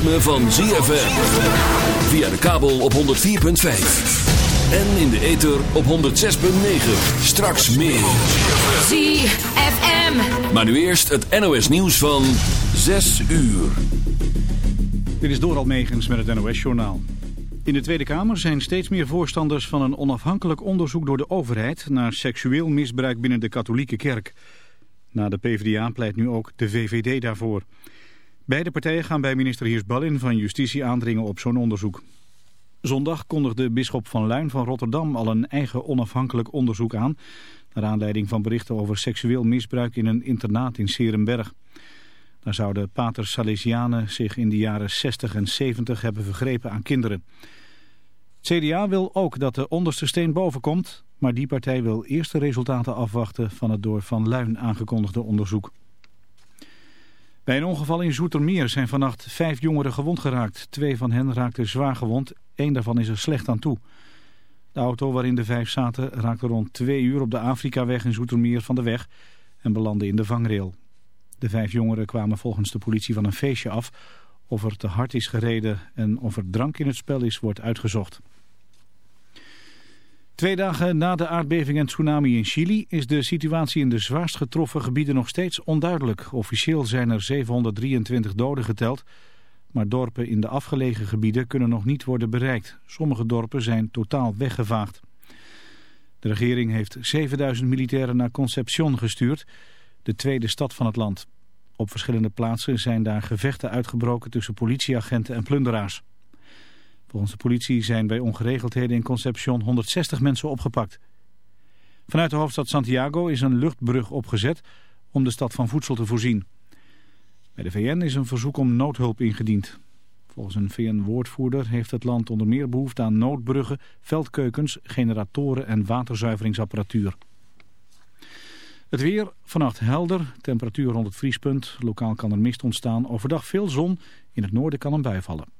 Ritme van ZFM. Via de kabel op 104.5. En in de ether op 106.9. Straks meer. ZFM. Maar nu eerst het NOS nieuws van 6 uur. Dit is Doral Megens met het NOS-journaal. In de Tweede Kamer zijn steeds meer voorstanders van een onafhankelijk onderzoek door de overheid naar seksueel misbruik binnen de katholieke kerk. Na de PvdA pleit nu ook de VVD daarvoor. Beide partijen gaan bij minister Heersballin van Justitie aandringen op zo'n onderzoek. Zondag kondigde bisschop van Luin van Rotterdam al een eigen onafhankelijk onderzoek aan... naar aanleiding van berichten over seksueel misbruik in een internaat in Serenberg. Daar zouden paters Salesianen zich in de jaren 60 en 70 hebben vergrepen aan kinderen. Het CDA wil ook dat de onderste steen boven komt... maar die partij wil eerst de resultaten afwachten van het door Van Luin aangekondigde onderzoek. Bij een ongeval in Zoetermeer zijn vannacht vijf jongeren gewond geraakt. Twee van hen raakten zwaar gewond, één daarvan is er slecht aan toe. De auto waarin de vijf zaten raakte rond twee uur op de Afrikaweg in Zoetermeer van de weg en belandde in de vangrail. De vijf jongeren kwamen volgens de politie van een feestje af. Of er te hard is gereden en of er drank in het spel is, wordt uitgezocht. Twee dagen na de aardbeving en tsunami in Chili is de situatie in de zwaarst getroffen gebieden nog steeds onduidelijk. Officieel zijn er 723 doden geteld, maar dorpen in de afgelegen gebieden kunnen nog niet worden bereikt. Sommige dorpen zijn totaal weggevaagd. De regering heeft 7000 militairen naar Concepcion gestuurd, de tweede stad van het land. Op verschillende plaatsen zijn daar gevechten uitgebroken tussen politieagenten en plunderaars. Volgens de politie zijn bij ongeregeldheden in Concepcion 160 mensen opgepakt. Vanuit de hoofdstad Santiago is een luchtbrug opgezet om de stad van voedsel te voorzien. Bij de VN is een verzoek om noodhulp ingediend. Volgens een VN-woordvoerder heeft het land onder meer behoefte aan noodbruggen, veldkeukens, generatoren en waterzuiveringsapparatuur. Het weer, vannacht helder, temperatuur rond het vriespunt. Lokaal kan er mist ontstaan. Overdag veel zon, in het noorden kan een bui vallen.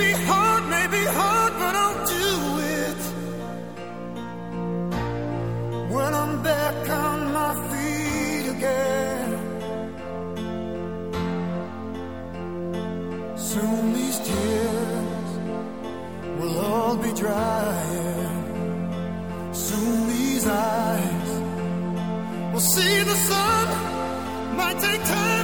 Maybe hard, maybe hard, but I'll do it. When I'm back on my feet again. Soon these tears will all be drying. Soon these eyes will see the sun. Might take time,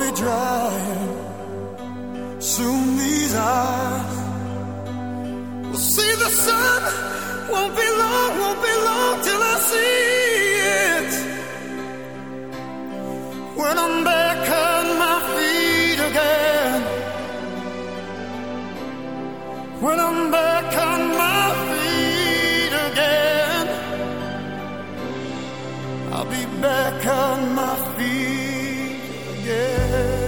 be drying. Soon these eyes will see the sun. Won't be long, won't be long till I see it. When I'm back on my feet again. When I'm back on my feet again. I'll be back on my feet yeah.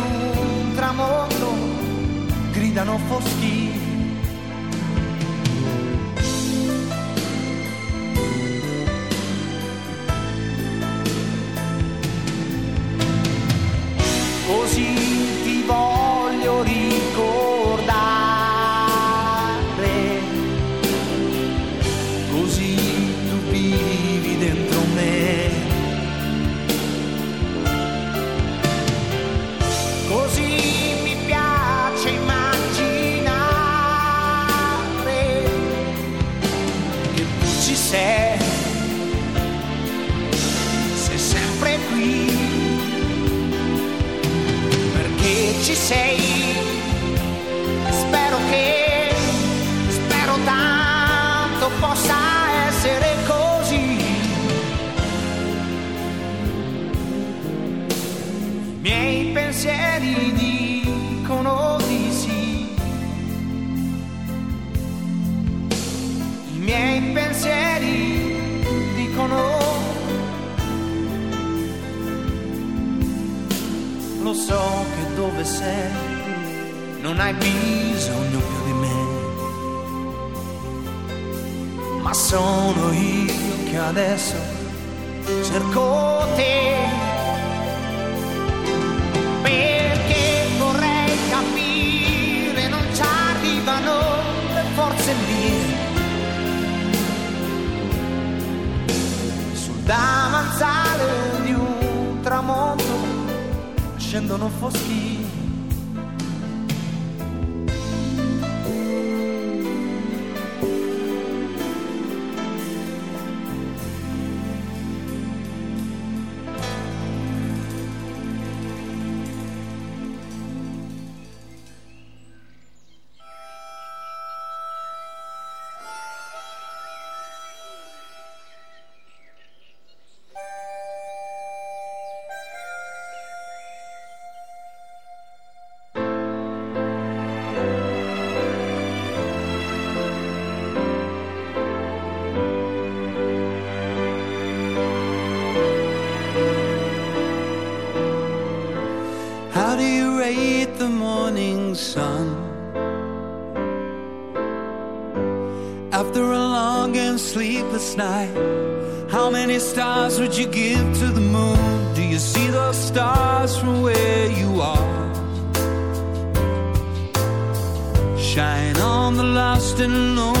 sun? After a long and sleepless night, how many stars would you give to the moon? Do you see those stars from where you are? Shine on the lost and loneliest,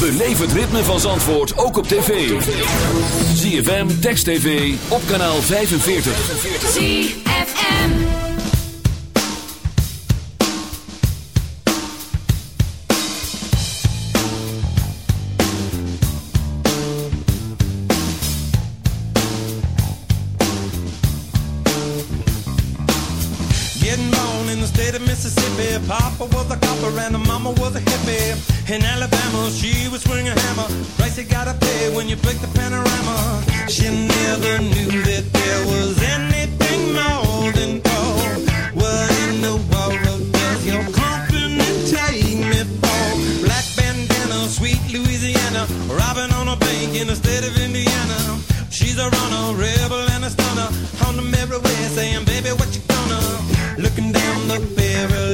Beleef het ritme van Zandvoort ook op tv. ZFM, Text TV, op kanaal 45. ZFM. Getting born in the state of Mississippi. Papa was a copper and the mama was a. In Alabama, she was swinging a hammer. Price you gotta pay when you break the panorama. She never knew that there was anything more than gold. What in the world does your company take me for? Black bandana, sweet Louisiana. Robbing on a bank in the state of Indiana. She's a runner, rebel and a stunner. On the merry way, saying, baby, what you gonna? Looking down the barrel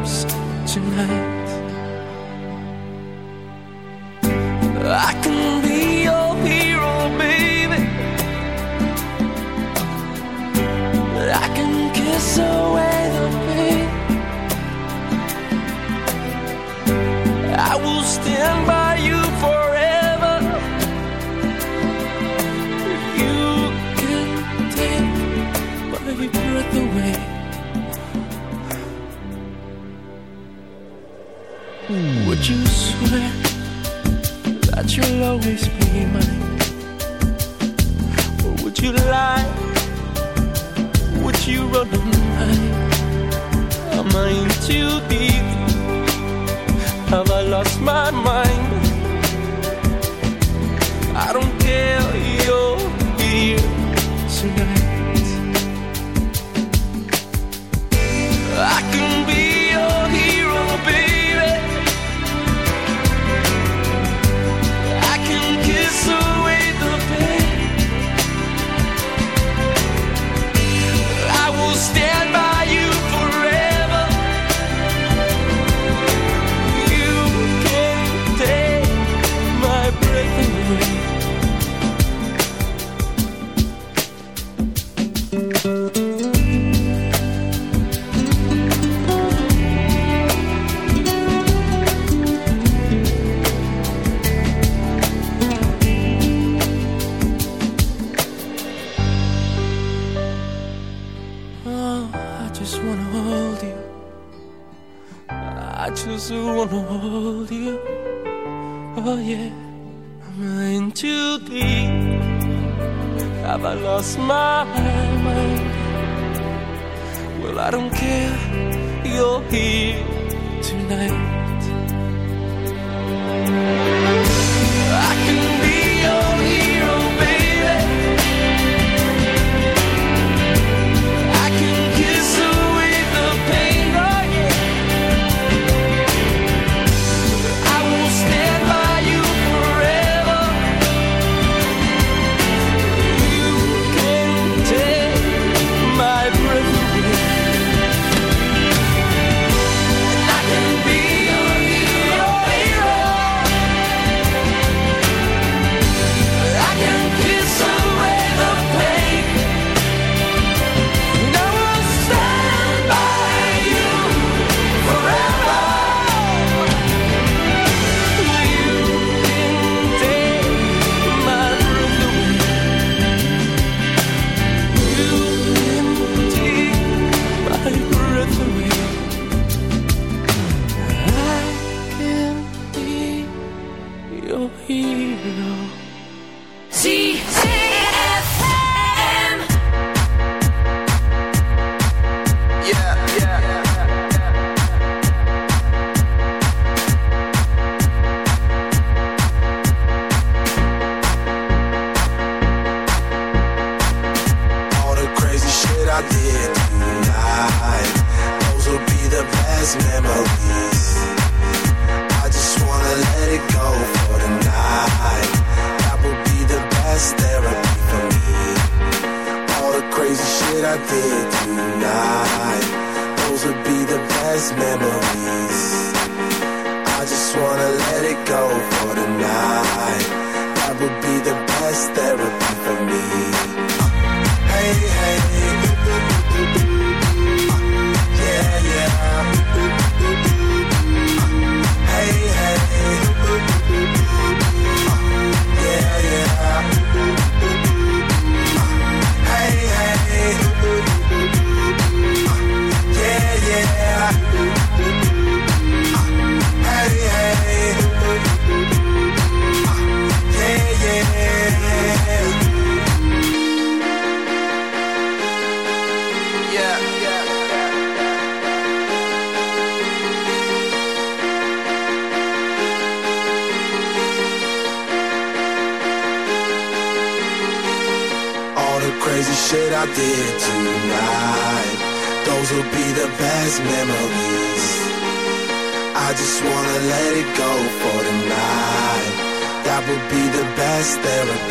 Therapy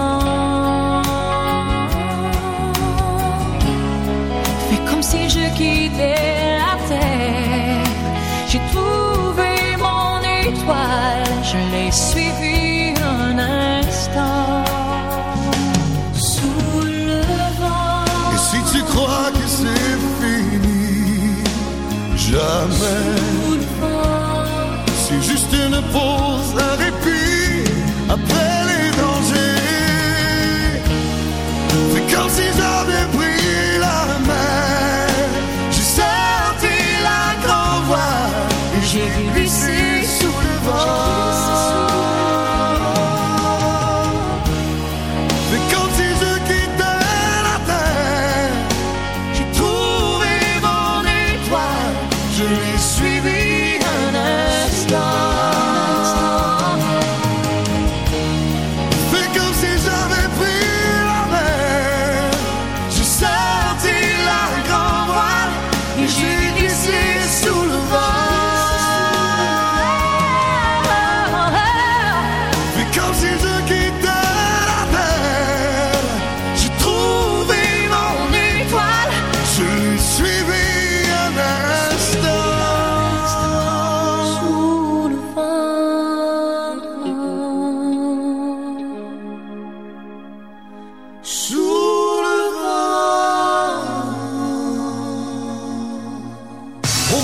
jamais. C'est juste une pause.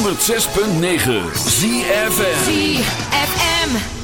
106.9 ZFM ZFM